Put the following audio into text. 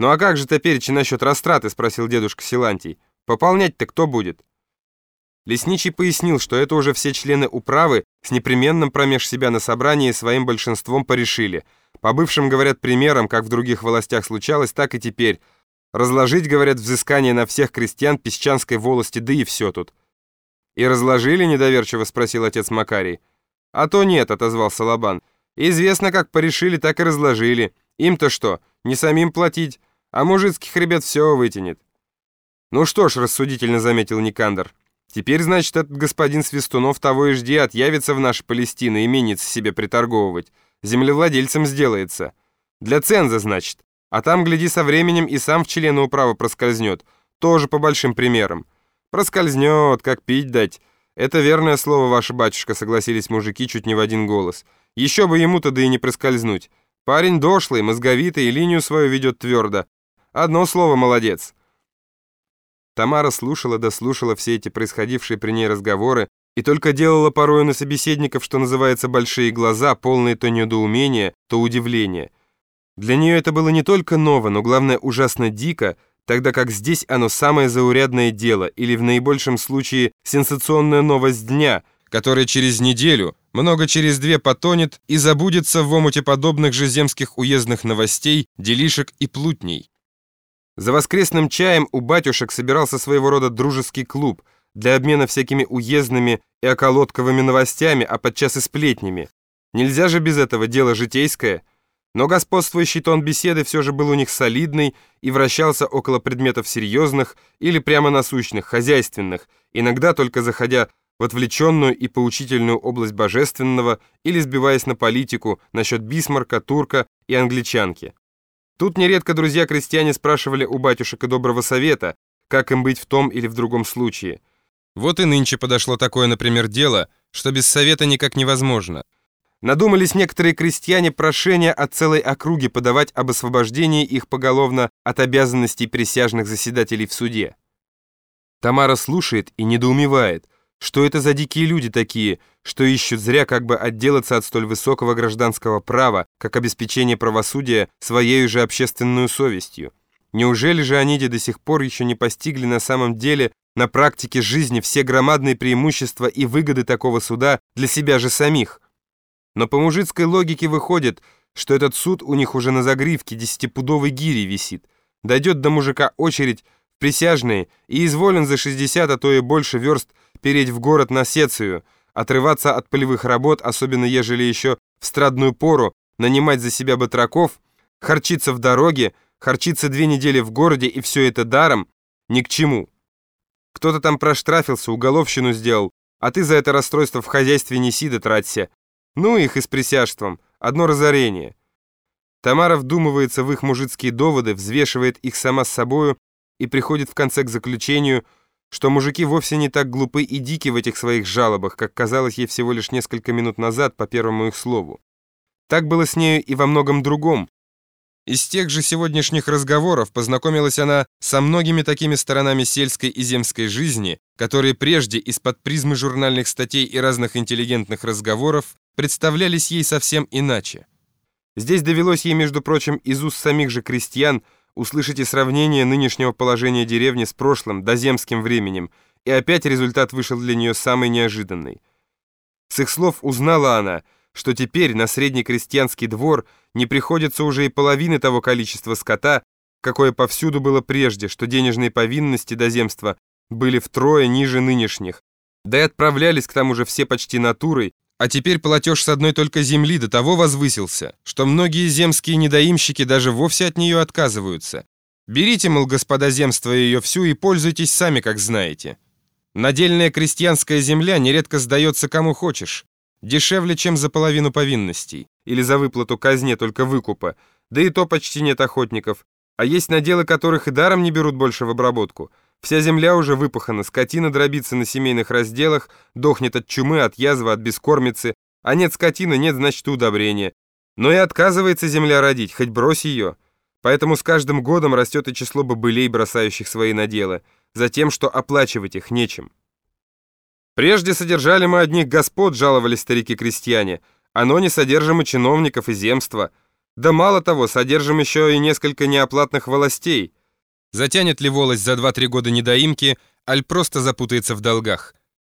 «Ну а как же топеречи насчет растраты?» — спросил дедушка Силантий. «Пополнять-то кто будет?» Лесничий пояснил, что это уже все члены управы с непременным промеж себя на собрании своим большинством порешили. По бывшим, говорят, примерам, как в других властях случалось, так и теперь. Разложить, говорят, взыскание на всех крестьян Песчанской волости, да и все тут. «И разложили?» — недоверчиво спросил отец Макарий. «А то нет», — отозвался Лобан. «Известно, как порешили, так и разложили. Им-то что, не самим платить?» А мужицких ребят все вытянет. Ну что ж, рассудительно заметил Никандр, теперь, значит, этот господин Свистунов того и жди отъявится в наши Палестины и менится себе приторговывать, землевладельцем сделается. Для ценза, значит. А там, гляди, со временем и сам в члены управы проскользнет, тоже по большим примерам. Проскользнет, как пить дать. Это верное слово, ваше батюшка, согласились мужики чуть не в один голос. Еще бы ему-то да и не проскользнуть. Парень дошлый, мозговитый и линию свою ведет твердо, Одно слово «молодец». Тамара слушала да слушала все эти происходившие при ней разговоры и только делала порою на собеседников, что называется, большие глаза, полные то недоумения, то удивления. Для нее это было не только ново, но главное ужасно дико, тогда как здесь оно самое заурядное дело, или в наибольшем случае сенсационная новость дня, которая через неделю, много через две потонет и забудется в омуте подобных же земских уездных новостей, делишек и плутней. За воскресным чаем у батюшек собирался своего рода дружеский клуб для обмена всякими уездными и околотковыми новостями, а подчас и сплетнями. Нельзя же без этого, дело житейское. Но господствующий тон беседы все же был у них солидный и вращался около предметов серьезных или прямо насущных, хозяйственных, иногда только заходя в отвлеченную и поучительную область божественного или сбиваясь на политику насчет Бисмарка, Турка и англичанки. Тут нередко друзья-крестьяне спрашивали у батюшек и доброго совета, как им быть в том или в другом случае. Вот и нынче подошло такое, например, дело, что без совета никак невозможно. Надумались некоторые крестьяне прошения от целой округи подавать об освобождении их поголовно от обязанностей присяжных заседателей в суде. Тамара слушает и недоумевает – что это за дикие люди такие, что ищут зря как бы отделаться от столь высокого гражданского права, как обеспечение правосудия своей же общественную совестью? Неужели же они до сих пор еще не постигли на самом деле на практике жизни все громадные преимущества и выгоды такого суда для себя же самих? Но по мужицкой логике выходит, что этот суд у них уже на загривке десятипудовой гири висит. Дойдет до мужика очередь присяжные и изволен за 60, а то и больше верст переть в город на сецию, отрываться от полевых работ, особенно ежели еще в страдную пору, нанимать за себя батраков, харчиться в дороге, харчиться две недели в городе и все это даром, ни к чему. Кто-то там проштрафился, уголовщину сделал, а ты за это расстройство в хозяйстве неси да траться. Ну их и с присяжством, одно разорение. Тамара вдумывается в их мужицкие доводы, взвешивает их сама с собою и приходит в конце к заключению – что мужики вовсе не так глупы и дики в этих своих жалобах, как казалось ей всего лишь несколько минут назад по первому их слову. Так было с нею и во многом другом. Из тех же сегодняшних разговоров познакомилась она со многими такими сторонами сельской и земской жизни, которые прежде из-под призмы журнальных статей и разных интеллигентных разговоров представлялись ей совсем иначе. Здесь довелось ей, между прочим, из уст самих же крестьян – услышите сравнение нынешнего положения деревни с прошлым, доземским временем, и опять результат вышел для нее самый неожиданный. С их слов узнала она, что теперь на средний крестьянский двор не приходится уже и половины того количества скота, какое повсюду было прежде, что денежные повинности доземства были втрое ниже нынешних, да и отправлялись к тому же все почти натурой, а теперь платеж с одной только земли до того возвысился, что многие земские недоимщики даже вовсе от нее отказываются. Берите, мол, господа земства ее всю и пользуйтесь сами, как знаете. Надельная крестьянская земля нередко сдается кому хочешь. Дешевле, чем за половину повинностей. Или за выплату казне только выкупа. Да и то почти нет охотников. А есть наделы, которых и даром не берут больше в обработку – Вся земля уже выпахана, скотина дробится на семейных разделах, дохнет от чумы, от язвы, от бескормицы, а нет скотины, нет, значит, удобрения. Но и отказывается земля родить, хоть брось ее. Поэтому с каждым годом растет и число бобылей, бросающих свои наделы, за тем, что оплачивать их нечем. Прежде содержали мы одних господ, жаловались старики-крестьяне, оно не содержимо чиновников и земства. Да мало того, содержим еще и несколько неоплатных волостей. Затянет ли волость за 2-3 года недоимки, аль просто запутается в долгах.